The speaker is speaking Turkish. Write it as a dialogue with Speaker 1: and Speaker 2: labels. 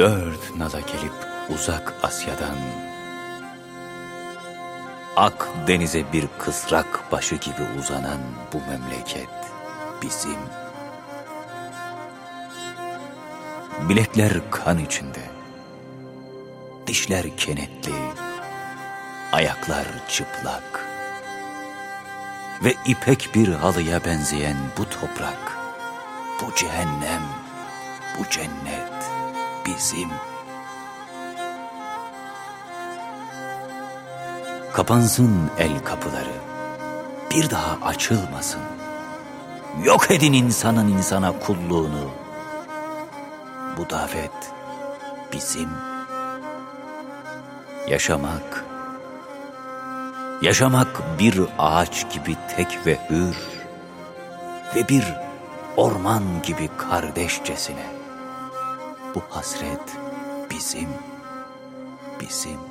Speaker 1: Dört nala gelip uzak Asya'dan Ak denize bir kısrak başı gibi uzanan bu memleket bizim. Bilekler kan içinde, dişler kenetli, ayaklar çıplak ve ipek bir halıya benzeyen bu toprak, bu cehennem, bu cennet bizim. Kapansın el kapıları, bir daha açılmasın. Yok edin insanın insana kulluğunu. Bu davet bizim. Yaşamak, yaşamak bir ağaç gibi tek ve hür ve bir orman gibi kardeşçesine. Bu hasret bizim, bizim.